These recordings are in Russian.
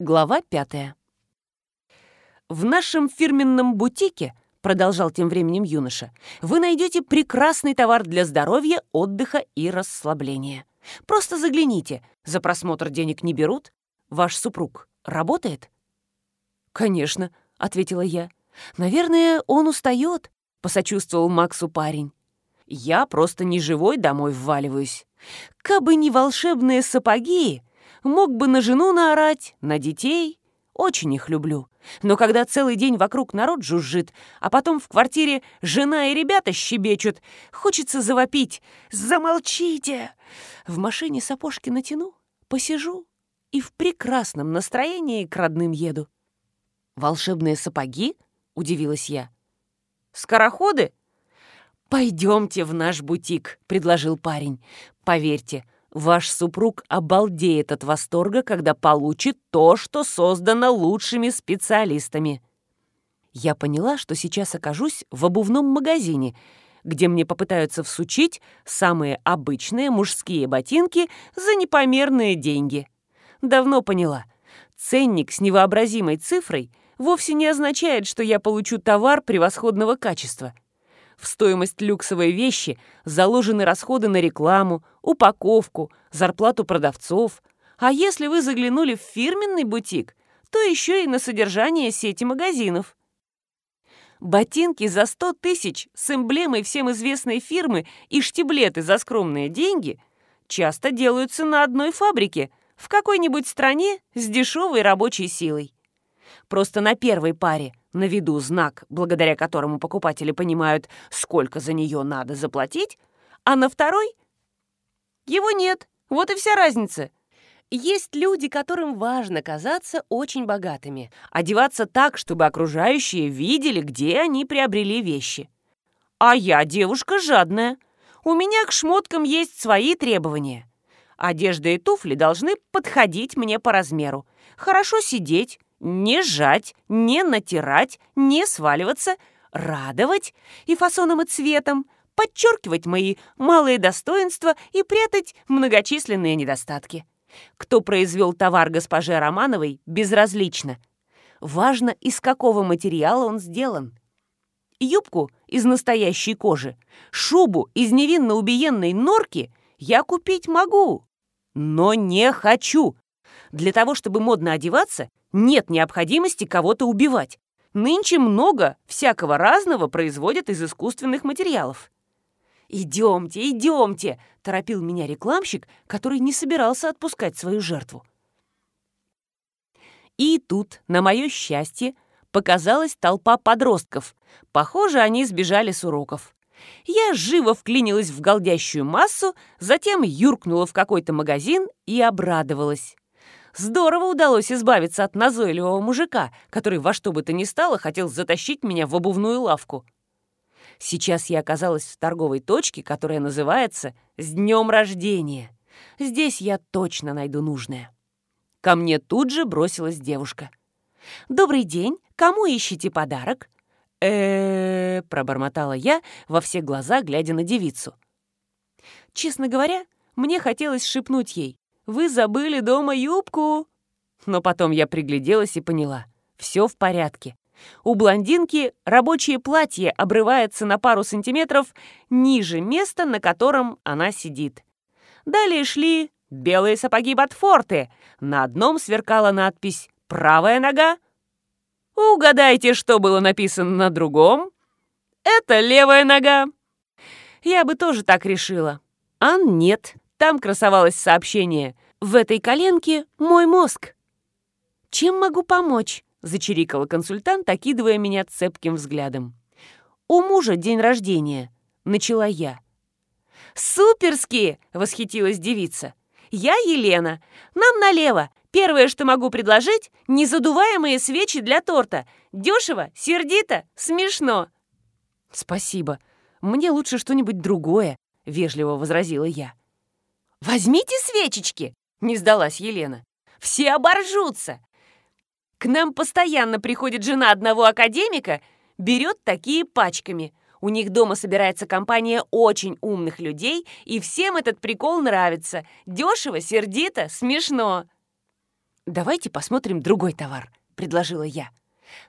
Глава пятая. «В нашем фирменном бутике, — продолжал тем временем юноша, — вы найдете прекрасный товар для здоровья, отдыха и расслабления. Просто загляните, за просмотр денег не берут. Ваш супруг работает?» «Конечно», — ответила я. «Наверное, он устает», — посочувствовал Максу парень. «Я просто не живой домой вваливаюсь. Кабы не волшебные сапоги, Мог бы на жену наорать, на детей. Очень их люблю. Но когда целый день вокруг народ жужжит, а потом в квартире жена и ребята щебечут, хочется завопить «Замолчите!» В машине сапожки натяну, посижу и в прекрасном настроении к родным еду. «Волшебные сапоги?» — удивилась я. «Скороходы?» «Пойдемте в наш бутик», — предложил парень. «Поверьте, Ваш супруг обалдеет от восторга, когда получит то, что создано лучшими специалистами. Я поняла, что сейчас окажусь в обувном магазине, где мне попытаются всучить самые обычные мужские ботинки за непомерные деньги. Давно поняла. Ценник с невообразимой цифрой вовсе не означает, что я получу товар превосходного качества — в стоимость люксовой вещи заложены расходы на рекламу, упаковку, зарплату продавцов. А если вы заглянули в фирменный бутик, то еще и на содержание сети магазинов. Ботинки за 100 тысяч с эмблемой всем известной фирмы и штиблеты за скромные деньги часто делаются на одной фабрике в какой-нибудь стране с дешевой рабочей силой. Просто на первой паре на виду знак, благодаря которому покупатели понимают, сколько за нее надо заплатить, а на второй его нет. Вот и вся разница. Есть люди, которым важно казаться очень богатыми, одеваться так, чтобы окружающие видели, где они приобрели вещи. А я девушка жадная. У меня к шмоткам есть свои требования. Одежда и туфли должны подходить мне по размеру, хорошо сидеть, не сжать, не натирать, не сваливаться, радовать и фасоном и цветом, подчеркивать мои малые достоинства и прятать многочисленные недостатки. Кто произвел товар госпоже Романовой, безразлично. Важно, из какого материала он сделан. Юбку из настоящей кожи, шубу из невинно убиенной норки я купить могу, но не хочу. Для того, чтобы модно одеваться, нет необходимости кого-то убивать. Нынче много всякого разного производят из искусственных материалов. «Идемте, идемте!» — торопил меня рекламщик, который не собирался отпускать свою жертву. И тут, на мое счастье, показалась толпа подростков. Похоже, они сбежали с уроков. Я живо вклинилась в голдящую массу, затем юркнула в какой-то магазин и обрадовалась. Здорово удалось избавиться от назойливого мужика, который во что бы то ни стало хотел затащить меня в обувную лавку. Сейчас я оказалась в торговой точке, которая называется «С днем рождения». Здесь я точно найду нужное. Ко мне тут же бросилась девушка. «Добрый день, кому ищете подарок?» э пробормотала я во все глаза, глядя на девицу. Честно говоря, мне хотелось шепнуть ей вы забыли дома юбку!» Но потом я пригляделась и поняла. Все в порядке. У блондинки рабочее платье обрывается на пару сантиметров ниже места, на котором она сидит. Далее шли белые сапоги Ботфорты. На одном сверкала надпись «Правая нога». Угадайте, что было написано на другом? Это левая нога. Я бы тоже так решила. А нет, там красовалось сообщение «В этой коленке мой мозг». «Чем могу помочь?» — зачирикала консультант, окидывая меня цепким взглядом. «У мужа день рождения», — начала я. «Суперски!» — восхитилась девица. «Я Елена. Нам налево. Первое, что могу предложить — незадуваемые свечи для торта. Дешево, сердито, смешно». «Спасибо. Мне лучше что-нибудь другое», — вежливо возразила я. «Возьмите свечечки!» — не сдалась Елена. «Все оборжутся! К нам постоянно приходит жена одного академика, берет такие пачками. У них дома собирается компания очень умных людей, и всем этот прикол нравится. Дешево, сердито, смешно». «Давайте посмотрим другой товар», — предложила я.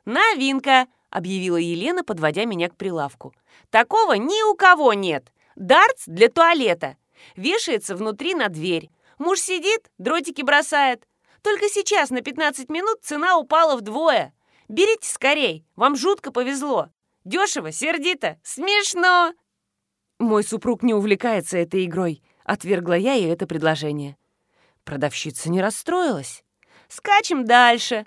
«Новинка!» — объявила Елена, подводя меня к прилавку. «Такого ни у кого нет. Дартс для туалета. Вешается внутри на дверь. Муж сидит, дротики бросает. Только сейчас на 15 минут цена упала вдвое. Берите скорей, вам жутко повезло. Дешево, сердито, смешно!» Мой супруг не увлекается этой игрой. Отвергла я ей это предложение. Продавщица не расстроилась. «Скачем дальше.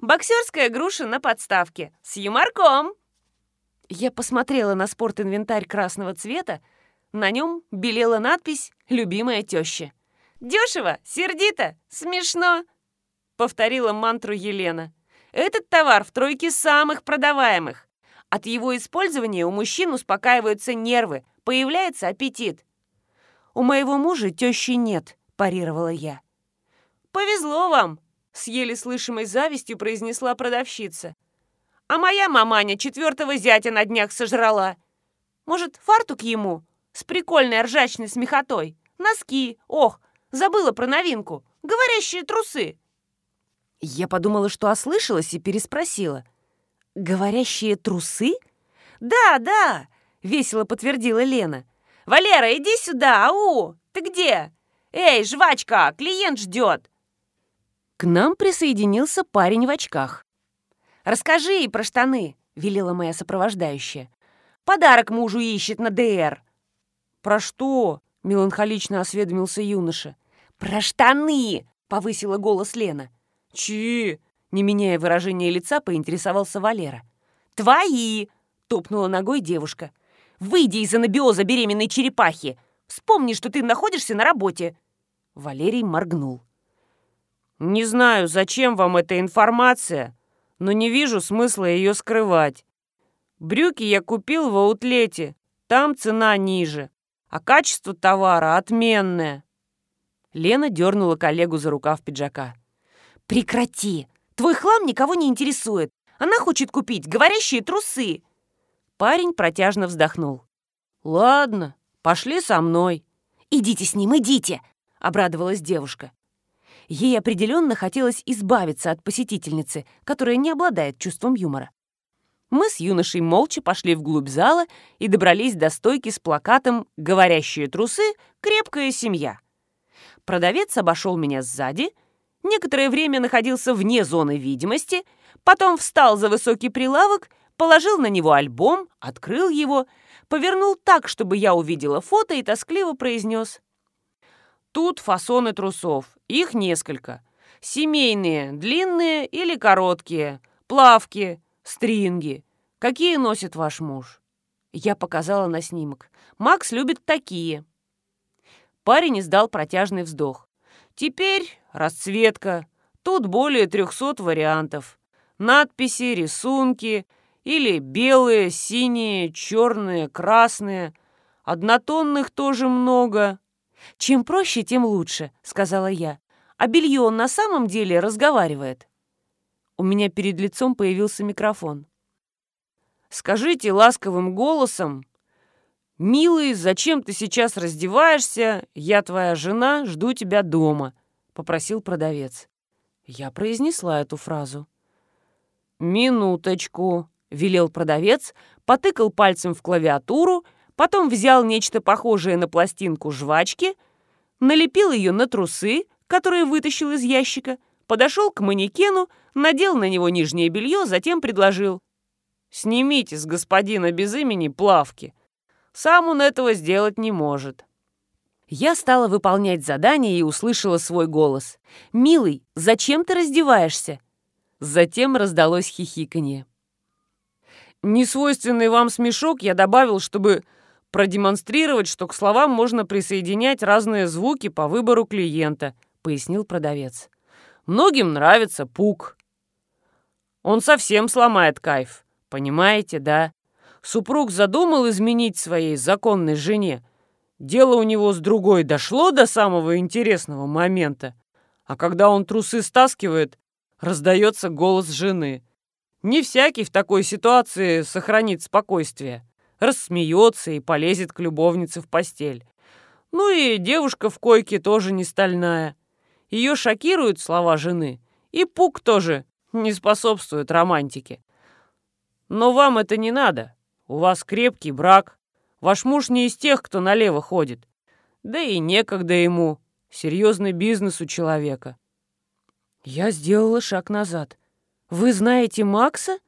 Боксерская груша на подставке. С юморком!» Я посмотрела на спортинвентарь красного цвета. На нем белела надпись «Любимая теща». «Дешево, сердито, смешно!» Повторила мантру Елена. «Этот товар в тройке самых продаваемых. От его использования у мужчин успокаиваются нервы, появляется аппетит. «У моего мужа тещи нет», – парировала я. «Повезло вам», – с еле слышимой завистью произнесла продавщица. «А моя маманя четвертого зятя на днях сожрала. Может, фартук ему? С прикольной ржачной смехотой. Носки. Ох, забыла про новинку. Говорящие трусы». Я подумала, что ослышалась и переспросила. «Говорящие трусы?» «Да, да!» — весело подтвердила Лена. «Валера, иди сюда! Ау! Ты где? Эй, жвачка, клиент ждет!» К нам присоединился парень в очках. «Расскажи ей про штаны», — велела моя сопровождающая. «Подарок мужу ищет на ДР». «Про что?» — меланхолично осведомился юноша. «Про штаны!» — повысила голос Лена. «Чьи?» — не меняя выражения лица, поинтересовался Валера. «Твои!» — топнула ногой девушка. Выйди из анабиоза беременной черепахи. Вспомни, что ты находишься на работе». Валерий моргнул. «Не знаю, зачем вам эта информация, но не вижу смысла ее скрывать. Брюки я купил в аутлете, там цена ниже, а качество товара отменное». Лена дернула коллегу за рукав пиджака. «Прекрати! Твой хлам никого не интересует. Она хочет купить говорящие трусы. Парень протяжно вздохнул. «Ладно, пошли со мной». «Идите с ним, идите!» — обрадовалась девушка. Ей определенно хотелось избавиться от посетительницы, которая не обладает чувством юмора. Мы с юношей молча пошли вглубь зала и добрались до стойки с плакатом «Говорящие трусы. Крепкая семья». Продавец обошел меня сзади, некоторое время находился вне зоны видимости, потом встал за высокий прилавок положил на него альбом, открыл его, повернул так, чтобы я увидела фото и тоскливо произнес. Тут фасоны трусов, их несколько. Семейные, длинные или короткие, плавки, стринги. Какие носит ваш муж? Я показала на снимок. Макс любит такие. Парень издал протяжный вздох. Теперь расцветка. Тут более трехсот вариантов. Надписи, рисунки — или белые, синие, черные, красные. Однотонных тоже много. «Чем проще, тем лучше», — сказала я. «А белье он на самом деле разговаривает». У меня перед лицом появился микрофон. «Скажите ласковым голосом, «Милый, зачем ты сейчас раздеваешься? Я твоя жена, жду тебя дома», — попросил продавец. Я произнесла эту фразу. «Минуточку», — велел продавец, потыкал пальцем в клавиатуру, потом взял нечто похожее на пластинку жвачки, налепил ее на трусы, которые вытащил из ящика, подошел к манекену, надел на него нижнее белье, затем предложил. «Снимите с господина без имени плавки. Сам он этого сделать не может». Я стала выполнять задание и услышала свой голос. «Милый, зачем ты раздеваешься?» Затем раздалось хихиканье. Несвойственный вам смешок я добавил, чтобы продемонстрировать, что к словам можно присоединять разные звуки по выбору клиента, пояснил продавец. Многим нравится пук. Он совсем сломает кайф, понимаете, да? Супруг задумал изменить своей законной жене. Дело у него с другой дошло до самого интересного момента. А когда он трусы стаскивает, раздается голос жены. Не всякий в такой ситуации сохранит спокойствие, рассмеется и полезет к любовнице в постель. Ну и девушка в койке тоже не стальная. Ее шокируют слова жены, И Пук тоже не способствует романтике. Но вам это не надо. У вас крепкий брак. Ваш муж не из тех, кто налево ходит. Да и некогда ему. Серьезный бизнес у человека. Я сделала шаг назад. Вы знаете Макса?